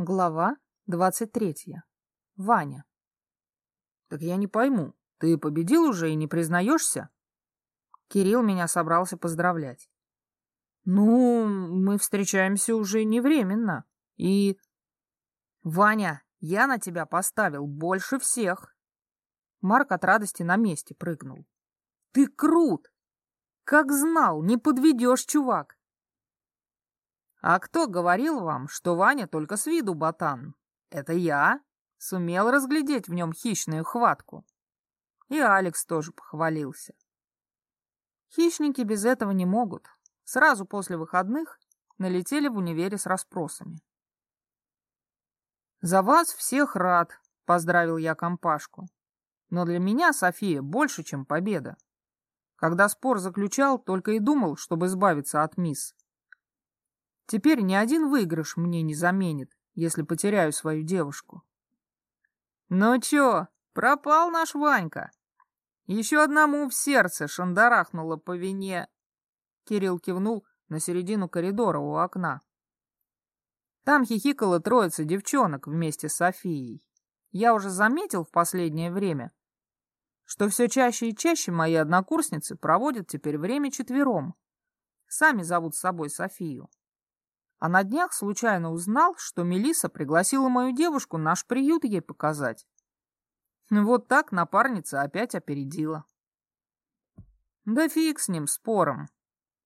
Глава двадцать третья. Ваня. Так я не пойму, ты победил уже и не признаешься? Кирилл меня собрался поздравлять. Ну, мы встречаемся уже не временно. И... Ваня, я на тебя поставил больше всех. Марк от радости на месте прыгнул. Ты крут! Как знал, не подведешь, чувак. А кто говорил вам, что Ваня только с виду ботан? Это я. Сумел разглядеть в нем хищную хватку. И Алекс тоже похвалился. Хищники без этого не могут. Сразу после выходных налетели в универе с расспросами. «За вас всех рад», — поздравил я компашку. «Но для меня София больше, чем победа. Когда спор заключал, только и думал, чтобы избавиться от мисс. Теперь ни один выигрыш мне не заменит, если потеряю свою девушку. Ну чё, пропал наш Ванька? Еще одному в сердце шандарахнуло по вине. Кирилл кивнул на середину коридора у окна. Там хихикала троица девчонок вместе с Софией. Я уже заметил в последнее время, что все чаще и чаще мои однокурсницы проводят теперь время четвером. Сами зовут с собой Софию. А на днях случайно узнал, что Мелиса пригласила мою девушку наш приют ей показать. Вот так напарница опять опередила. Да фиг с ним, спором.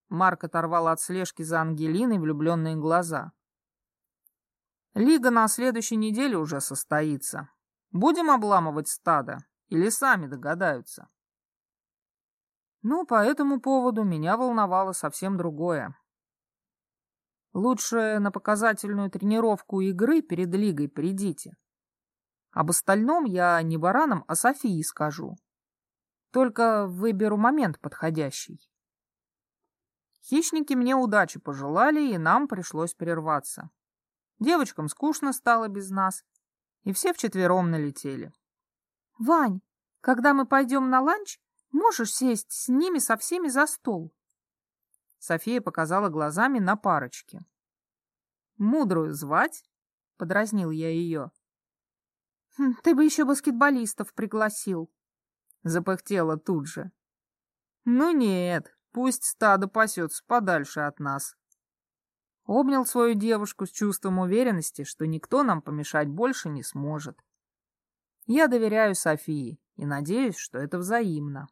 Марк оторвал от слежки за Ангелиной влюбленные глаза. Лига на следующей неделе уже состоится. Будем обламывать стадо или сами догадаются? Ну, по этому поводу меня волновало совсем другое. Лучше на показательную тренировку игры перед лигой придите. Об остальном я не баранам, а Софии скажу. Только выберу момент подходящий. Хищники мне удачи пожелали, и нам пришлось прерваться. Девочкам скучно стало без нас, и все вчетвером налетели. — Вань, когда мы пойдем на ланч, можешь сесть с ними со всеми за стол? София показала глазами на парочке. «Мудрую звать?» — подразнил я ее. «Хм, «Ты бы еще баскетболистов пригласил», — запыхтела тут же. «Ну нет, пусть стадо пасется подальше от нас». Обнял свою девушку с чувством уверенности, что никто нам помешать больше не сможет. Я доверяю Софии и надеюсь, что это взаимно.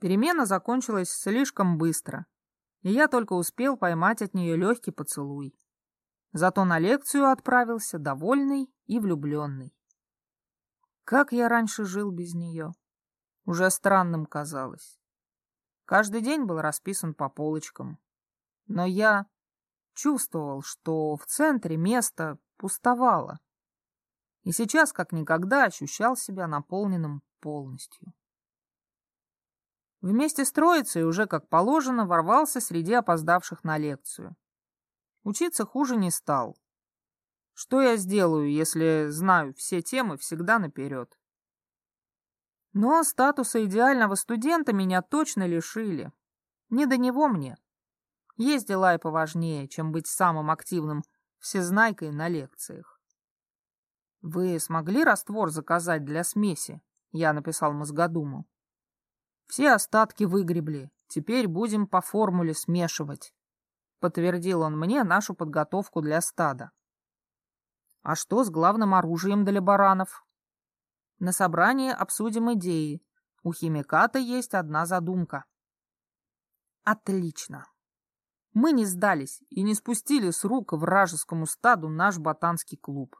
Перемена закончилась слишком быстро, и я только успел поймать от нее легкий поцелуй. Зато на лекцию отправился довольный и влюбленный. Как я раньше жил без нее? Уже странным казалось. Каждый день был расписан по полочкам. Но я чувствовал, что в центре место пустовало. И сейчас, как никогда, ощущал себя наполненным полностью. Вместе с троицей уже, как положено, ворвался среди опоздавших на лекцию. Учиться хуже не стал. Что я сделаю, если знаю все темы всегда наперед? Но статуса идеального студента меня точно лишили. Не до него мне. Есть дела и поважнее, чем быть самым активным всезнайкой на лекциях. «Вы смогли раствор заказать для смеси?» Я написал мозгодуму. Все остатки выгребли. Теперь будем по формуле смешивать. Подтвердил он мне нашу подготовку для стада. А что с главным оружием для баранов? На собрании обсудим идеи. У химиката есть одна задумка. Отлично. Мы не сдались и не спустили с рук вражескому стаду наш ботанский клуб.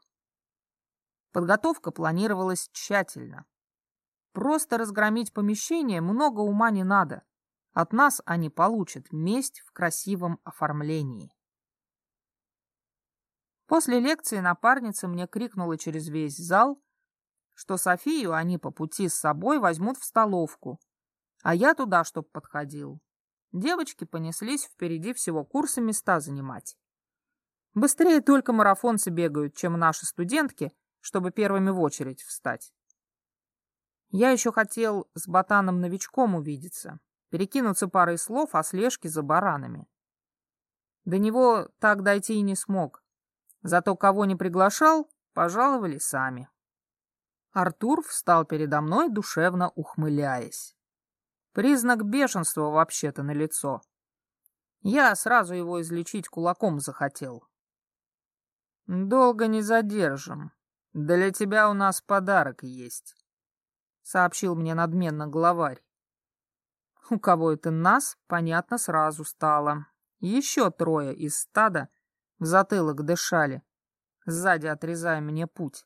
Подготовка планировалась тщательно. Просто разгромить помещение много ума не надо. От нас они получат месть в красивом оформлении. После лекции напарница мне крикнула через весь зал, что Софию они по пути с собой возьмут в столовку, а я туда, чтоб подходил. Девочки понеслись впереди всего курса места занимать. Быстрее только марафонцы бегают, чем наши студентки, чтобы первыми в очередь встать. Я еще хотел с ботаном-новичком увидеться, перекинуться парой слов о слежке за баранами. До него так дойти и не смог. Зато кого не приглашал, пожаловали сами. Артур встал передо мной, душевно ухмыляясь. Признак бешенства вообще-то на лицо. Я сразу его излечить кулаком захотел. «Долго не задержим. Для тебя у нас подарок есть», — сообщил мне надменно главарь. У кого это нас, понятно сразу стало. Еще трое из стада в затылок дышали, сзади отрезая мне путь.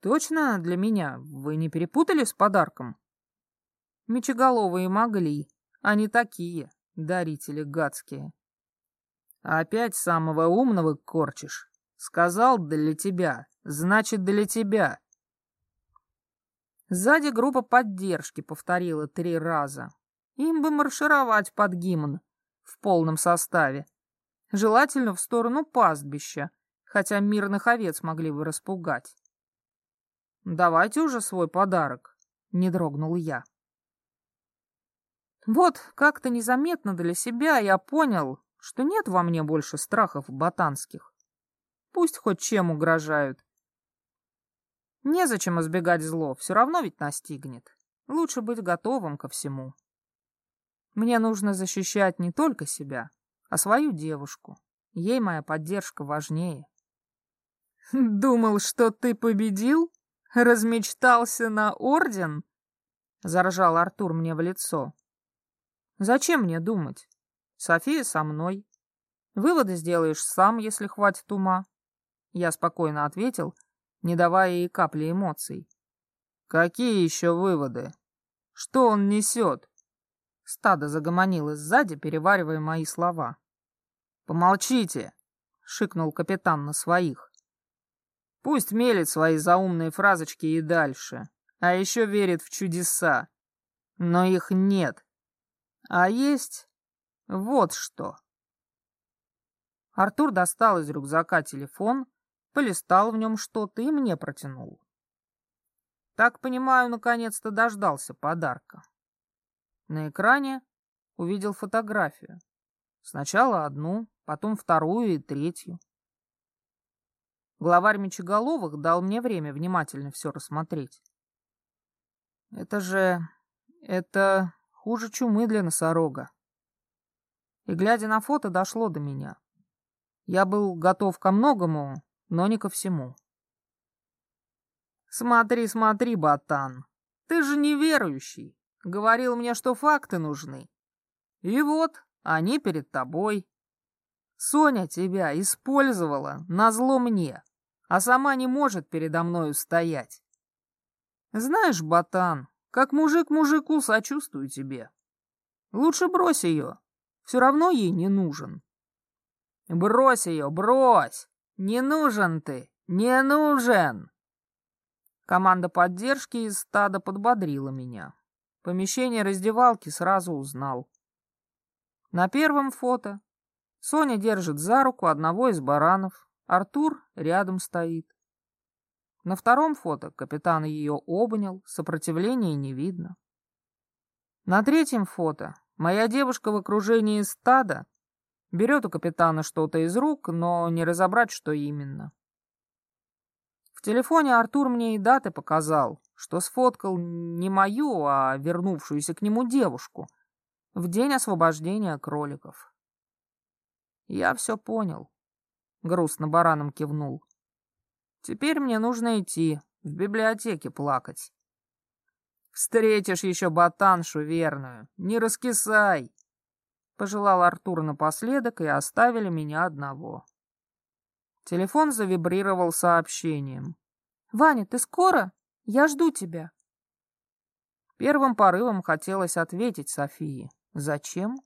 Точно для меня вы не перепутали с подарком? Мечеголовые могли, они такие, дарители гадские. Опять самого умного корчишь. Сказал для тебя, значит для тебя. Сзади группа поддержки повторила три раза. Им бы маршировать под гимн в полном составе. Желательно в сторону пастбища, хотя мирных овец могли бы распугать. «Давайте уже свой подарок», — не дрогнул я. Вот как-то незаметно для себя я понял, что нет во мне больше страхов ботанских. Пусть хоть чем угрожают. Незачем избегать зло, все равно ведь настигнет. Лучше быть готовым ко всему. Мне нужно защищать не только себя, а свою девушку. Ей моя поддержка важнее. «Думал, что ты победил? Размечтался на орден?» Заржал Артур мне в лицо. «Зачем мне думать? София со мной. Выводы сделаешь сам, если хватит ума». Я спокойно ответил, не давая ей капли эмоций. «Какие еще выводы? Что он несет?» Стадо загомонило сзади, переваривая мои слова. «Помолчите!» — шикнул капитан на своих. «Пусть мелет свои заумные фразочки и дальше, а еще верит в чудеса. Но их нет. А есть вот что». Артур достал из рюкзака телефон, полистал в нем что-то и мне протянул. Так понимаю, наконец-то дождался подарка. На экране увидел фотографию. Сначала одну, потом вторую и третью. Главарь Мечеголовых дал мне время внимательно все рассмотреть. Это же... это хуже чумы для носорога. И, глядя на фото, дошло до меня. Я был готов ко многому, но не ко всему. «Смотри, смотри, ботан, ты же неверующий. Говорил мне, что факты нужны. И вот, они перед тобой. Соня тебя использовала на зло мне, а сама не может передо мною стоять. Знаешь, ботан, как мужик мужику сочувствую тебе. Лучше брось ее, все равно ей не нужен. Брось ее, брось! Не нужен ты, не нужен! Команда поддержки из стада подбодрила меня. Помещение раздевалки сразу узнал. На первом фото Соня держит за руку одного из баранов, Артур рядом стоит. На втором фото капитан ее обнял, сопротивления не видно. На третьем фото моя девушка в окружении стада берет у капитана что-то из рук, но не разобрать, что именно. В телефоне Артур мне и даты показал, что сфоткал не мою, а вернувшуюся к нему девушку в день освобождения кроликов. Я все понял. Грустно бараном кивнул. Теперь мне нужно идти, в библиотеке плакать. Встретишь еще ботаншу верную, не раскисай. Пожелал Артур напоследок, и оставили меня одного. Телефон завибрировал сообщением. «Ваня, ты скоро?» Я жду тебя. Первым порывом хотелось ответить Софии. Зачем?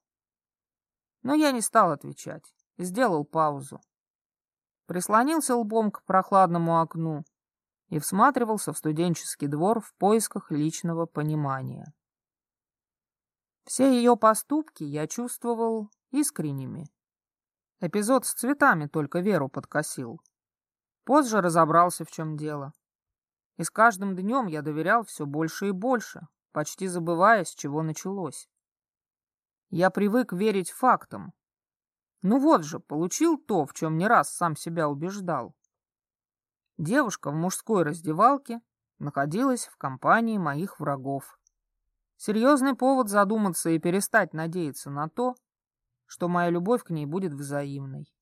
Но я не стал отвечать. Сделал паузу. Прислонился лбом к прохладному окну и всматривался в студенческий двор в поисках личного понимания. Все ее поступки я чувствовал искренними. Эпизод с цветами только Веру подкосил. Позже разобрался, в чем дело. И с каждым днем я доверял все больше и больше, почти забывая, с чего началось. Я привык верить фактам. Ну вот же, получил то, в чем не раз сам себя убеждал. Девушка в мужской раздевалке находилась в компании моих врагов. Серьезный повод задуматься и перестать надеяться на то, что моя любовь к ней будет взаимной.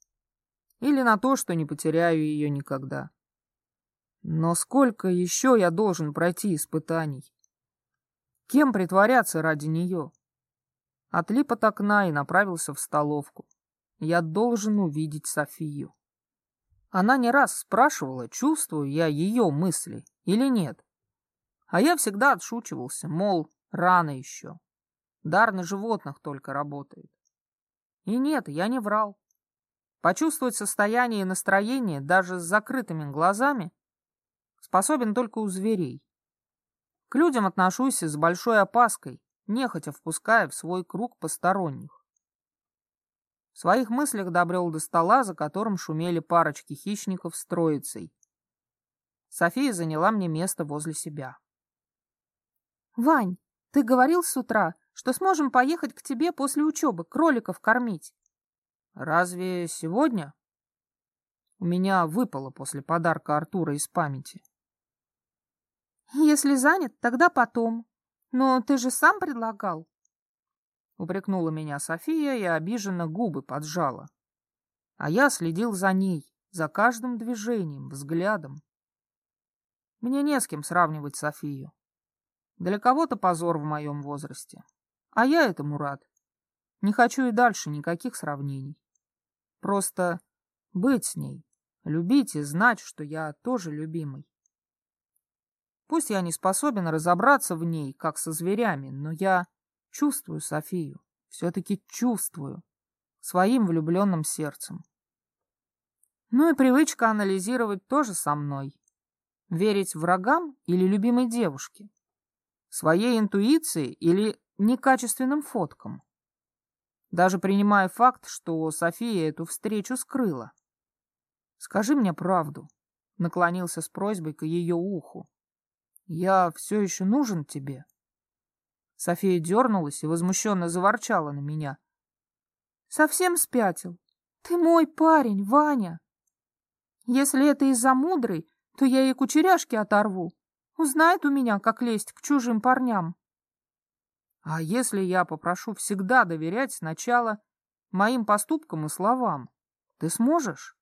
Или на то, что не потеряю ее никогда. Но сколько еще я должен пройти испытаний? Кем притворяться ради нее? Отлип от окна и направился в столовку. Я должен увидеть Софию. Она не раз спрашивала, чувствую я ее мысли или нет. А я всегда отшучивался, мол, рано еще. Дар на животных только работает. И нет, я не врал. Почувствовать состояние и настроение даже с закрытыми глазами способен только у зверей. К людям отношусь с большой опаской, нехотя впуская в свой круг посторонних. В своих мыслях добрел до стола, за которым шумели парочки хищников с троицей. София заняла мне место возле себя. «Вань, ты говорил с утра, что сможем поехать к тебе после учебы, кроликов кормить». «Разве сегодня?» У меня выпало после подарка Артура из памяти. «Если занят, тогда потом. Но ты же сам предлагал». Упрекнула меня София и обиженно губы поджала. А я следил за ней, за каждым движением, взглядом. Мне не с кем сравнивать Софию. Для кого-то позор в моем возрасте. А я этому рад. Не хочу и дальше никаких сравнений. Просто быть с ней, любить и знать, что я тоже любимый. Пусть я не способен разобраться в ней, как со зверями, но я Чувствую Софию, все-таки чувствую, своим влюбленным сердцем. Ну и привычка анализировать тоже со мной. Верить врагам или любимой девушке? Своей интуиции или некачественным фоткам? Даже принимая факт, что София эту встречу скрыла. «Скажи мне правду», — наклонился с просьбой к ее уху. «Я все еще нужен тебе?» София дернулась и возмущенно заворчала на меня. «Совсем спятил? Ты мой парень, Ваня. Если это из-за мудрой, то я ей кучеряшки оторву. Узнает у меня, как лезть к чужим парням». «А если я попрошу всегда доверять сначала моим поступкам и словам, ты сможешь?»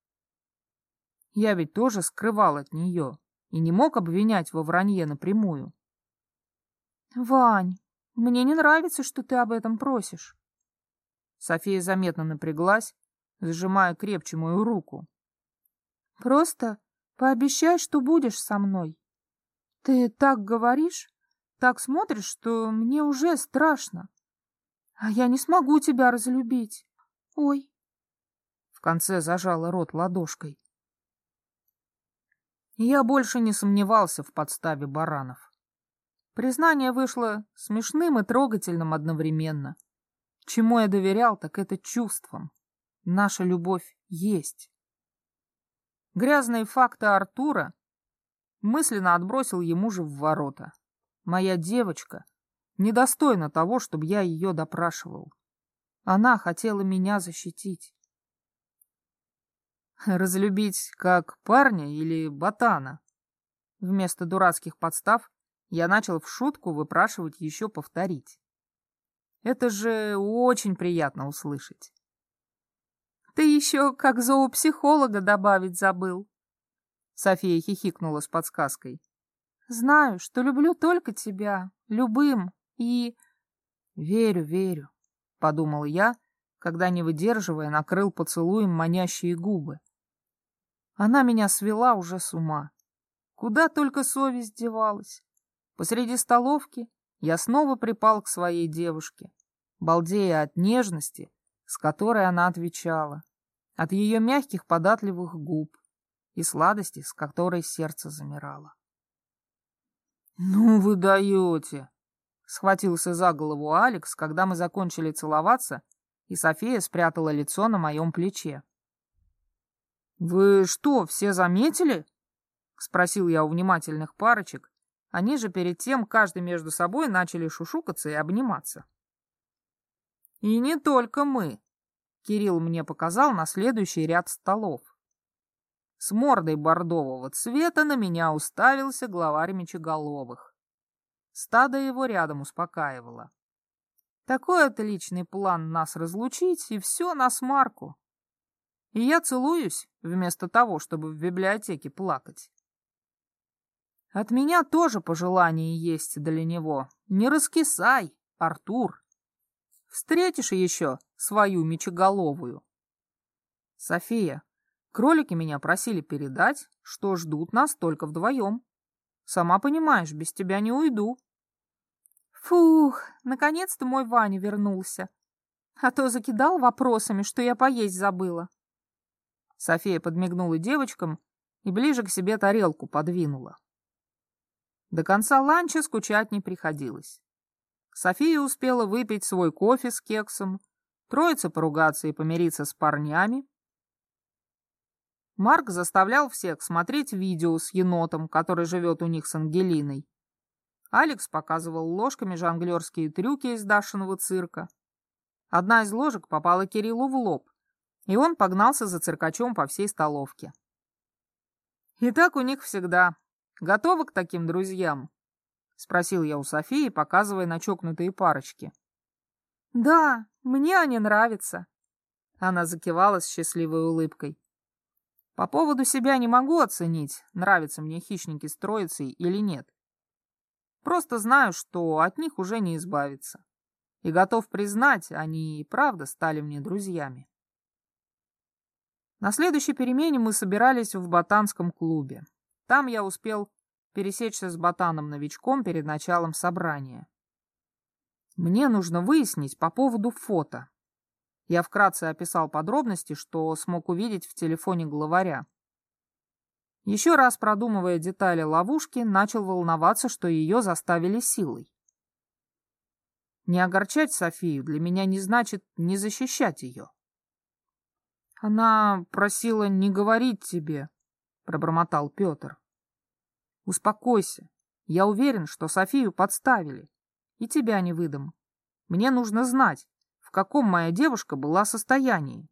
Я ведь тоже скрывал от нее и не мог обвинять во вранье напрямую. «Вань, мне не нравится, что ты об этом просишь. София заметно напряглась, сжимая крепче мою руку. Просто пообещай, что будешь со мной. Ты так говоришь, так смотришь, что мне уже страшно. А я не смогу тебя разлюбить. Ой. В конце зажала рот ладошкой. Я больше не сомневался в подставе баранов. Признание вышло смешным и трогательным одновременно. Чему я доверял, так это чувствам. Наша любовь есть. Грязные факты Артура мысленно отбросил ему же в ворота. Моя девочка недостойна того, чтобы я ее допрашивал. Она хотела меня защитить. Разлюбить как парня или ботана? Вместо дурацких подстав я начал в шутку выпрашивать еще повторить. Это же очень приятно услышать. Ты еще как зоопсихолога добавить забыл. София хихикнула с подсказкой. Знаю, что люблю только тебя, любым, и... Верю, верю, подумал я, когда, не выдерживая, накрыл поцелуем манящие губы. Она меня свела уже с ума. Куда только совесть девалась. Посреди столовки я снова припал к своей девушке, балдея от нежности, с которой она отвечала, от ее мягких податливых губ и сладости, с которой сердце замирало. «Ну вы даете!» — схватился за голову Алекс, когда мы закончили целоваться, и София спрятала лицо на моем плече. «Вы что, все заметили?» — спросил я у внимательных парочек, они же перед тем каждый между собой начали шушукаться и обниматься. «И не только мы», — Кирилл мне показал на следующий ряд столов. С мордой бордового цвета на меня уставился главарь мечеголовых. Стадо его рядом успокаивало. Такой отличный план нас разлучить, и все на смарку. И я целуюсь, вместо того, чтобы в библиотеке плакать. От меня тоже пожелание есть для него. Не раскисай, Артур. Встретишь еще свою мечеголовую. София, кролики меня просили передать, что ждут нас только вдвоем. Сама понимаешь, без тебя не уйду. Фух, наконец-то мой Ваня вернулся. А то закидал вопросами, что я поесть забыла. София подмигнула девочкам и ближе к себе тарелку подвинула. До конца ланча скучать не приходилось. София успела выпить свой кофе с кексом, троица поругаться и помириться с парнями. Марк заставлял всех смотреть видео с енотом, который живет у них с Ангелиной. Алекс показывал ложками жонглерские трюки из Дашиного цирка. Одна из ложек попала Кириллу в лоб, и он погнался за циркачом по всей столовке. И так у них всегда. Готовы к таким друзьям? Спросил я у Софии, показывая на чокнутые парочки. Да, мне они нравятся. Она закивала с счастливой улыбкой. По поводу себя не могу оценить, нравятся мне хищники с троицей или нет. Просто знаю, что от них уже не избавиться. И готов признать, они и правда стали мне друзьями. На следующей перемене мы собирались в ботанском клубе. Там я успел пересечься с ботаном-новичком перед началом собрания. Мне нужно выяснить по поводу фото. Я вкратце описал подробности, что смог увидеть в телефоне главаря. Еще раз продумывая детали ловушки, начал волноваться, что ее заставили силой. Не огорчать Софию для меня не значит не защищать ее. Она просила не говорить тебе, пробормотал Петр. Успокойся. Я уверен, что Софию подставили. И тебя не выдам. Мне нужно знать, каком моя девушка была состоянии.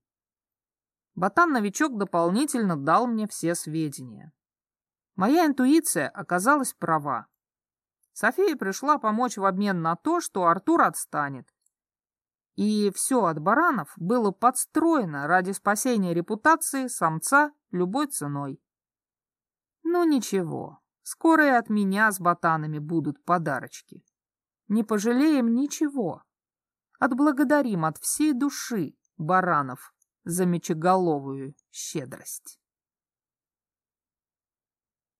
Ботан-новичок дополнительно дал мне все сведения. Моя интуиция оказалась права. София пришла помочь в обмен на то, что Артур отстанет, и все от баранов было подстроено ради спасения репутации самца любой ценой. Ну ничего, скоро и от меня с ботанами будут подарочки. Не пожалеем ничего. Отблагодарим от всей души баранов за мечеголовую щедрость.